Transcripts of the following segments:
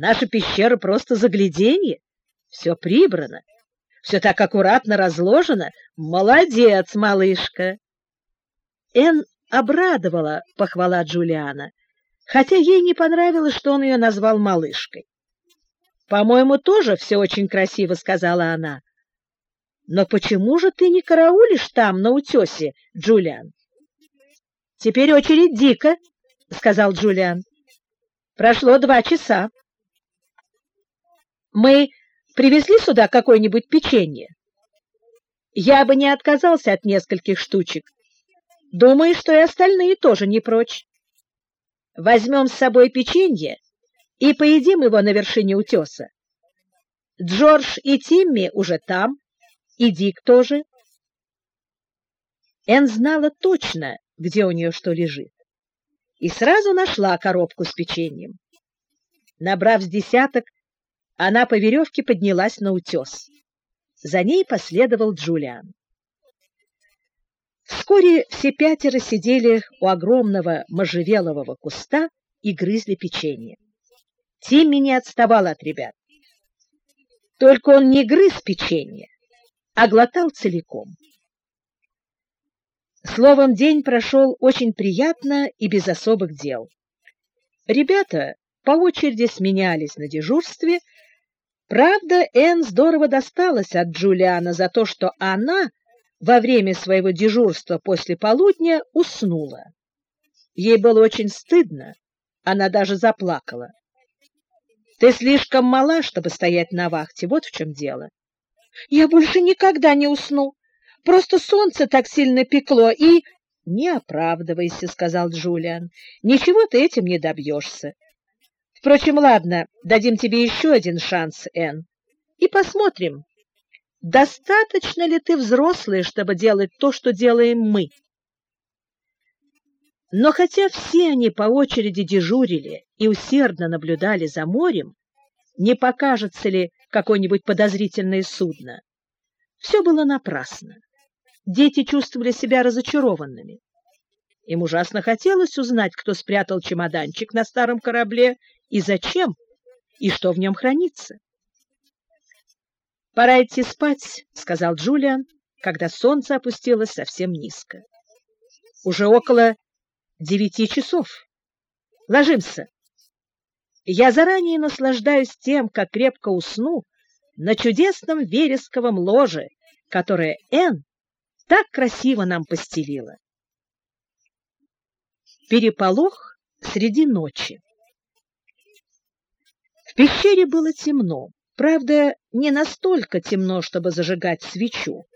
Наша пещера просто загляденье. Все прибрано, все так аккуратно разложено. Молодец, малышка!» Эн обрадовала похвала Джулиана, хотя ей не понравилось, что он ее назвал малышкой. «По-моему, тоже все очень красиво», — сказала она. «Но почему же ты не караулишь там, на утесе, Джулиан?» «Теперь очередь Дика», — сказал Джулиан. «Прошло два часа. Мы привезли сюда какое-нибудь печенье? Я бы не отказался от нескольких штучек. Думаю, что и остальные тоже не прочь. Возьмем с собой печенье и поедим его на вершине утеса. Джордж и Тимми уже там, и Дик тоже. Эн знала точно, где у нее что лежит, и сразу нашла коробку с печеньем. Набрав с десяток, она по веревке поднялась на утес. За ней последовал Джулиан. Вскоре все пятеро сидели у огромного можжевелового куста и грызли печенье. Тимми не отставал от ребят. Только он не грыз печенье, а глотал целиком. Словом, день прошел очень приятно и без особых дел. Ребята по очереди сменялись на дежурстве. Правда, Энн здорово досталась от Джулиана за то, что она во время своего дежурства после полудня уснула. Ей было очень стыдно, она даже заплакала. «Ты слишком мала, чтобы стоять на вахте, вот в чем дело». «Я больше никогда не усну. Просто солнце так сильно пекло и...» «Не оправдывайся», — сказал Джулиан. «Ничего ты этим не добьешься. Впрочем, ладно, дадим тебе еще один шанс, Энн, и посмотрим, достаточно ли ты взрослая, чтобы делать то, что делаем мы. Но хотя все они по очереди дежурили и усердно наблюдали за морем, не покажется ли какое-нибудь подозрительное судно, все было напрасно. Дети чувствовали себя разочарованными. Им ужасно хотелось узнать, кто спрятал чемоданчик на старом корабле и зачем, и что в нем хранится. «Пора идти спать», — сказал Джулиан, когда солнце опустилось совсем низко. «Уже около девяти часов. Ложимся. Я заранее наслаждаюсь тем, как крепко усну на чудесном вересковом ложе, которое Энн так красиво нам постелила. Переполох среди ночи. Пещере было темно. Правда, не настолько темно, чтобы зажигать свечу,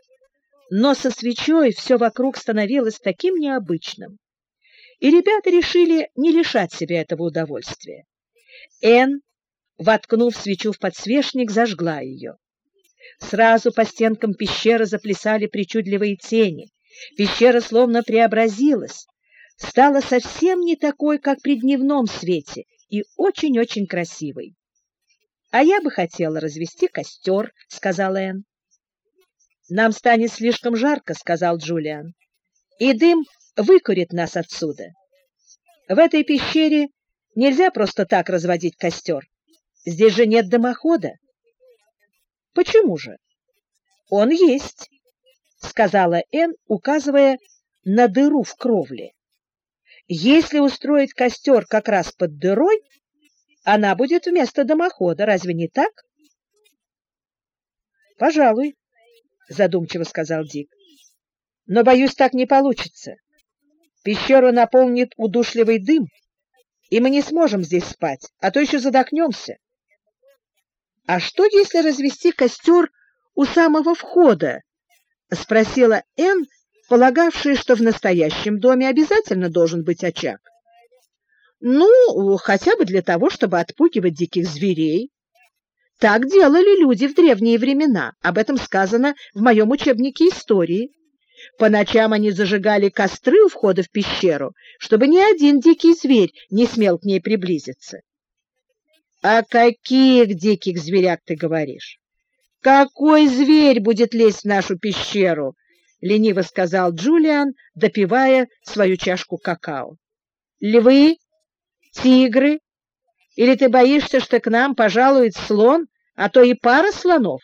но со свечой все вокруг становилось таким необычным. И ребята решили не лишать себя этого удовольствия. Эн, воткнув свечу в подсвечник, зажгла ее. Сразу по стенкам пещеры заплясали причудливые тени. Пещера словно преобразилась, стала совсем не такой, как при дневном свете, и очень-очень красивой. «А я бы хотела развести костер», — сказала Энн. «Нам станет слишком жарко», — сказал Джулиан. «И дым выкурит нас отсюда. В этой пещере нельзя просто так разводить костер. Здесь же нет дымохода». «Почему же?» «Он есть», — сказала Энн, указывая на дыру в кровле. «Если устроить костер как раз под дырой, она будет вместо дымохода, разве не так? Пожалуй, задумчиво сказал Дик. Но боюсь, так не получится. Пещеру наполнит удушливый дым, и мы не сможем здесь спать, а то еще задохнемся. А что, если развести костер у самого входа? спросила Энн, полагавшая, что в настоящем доме обязательно должен быть очаг. Ну, хотя бы для того, чтобы отпугивать диких зверей. Так делали люди в древние времена. Об этом сказано в моем учебнике истории. По ночам они зажигали костры у входа в пещеру, чтобы ни один дикий зверь не смел к ней приблизиться. — О каких диких зверях ты говоришь? Какой зверь будет лезть в нашу пещеру? — лениво сказал Джулиан, допивая свою чашку какао. — Львы, тигры, Или ты боишься, что к нам пожалует слон, а то и пара слонов?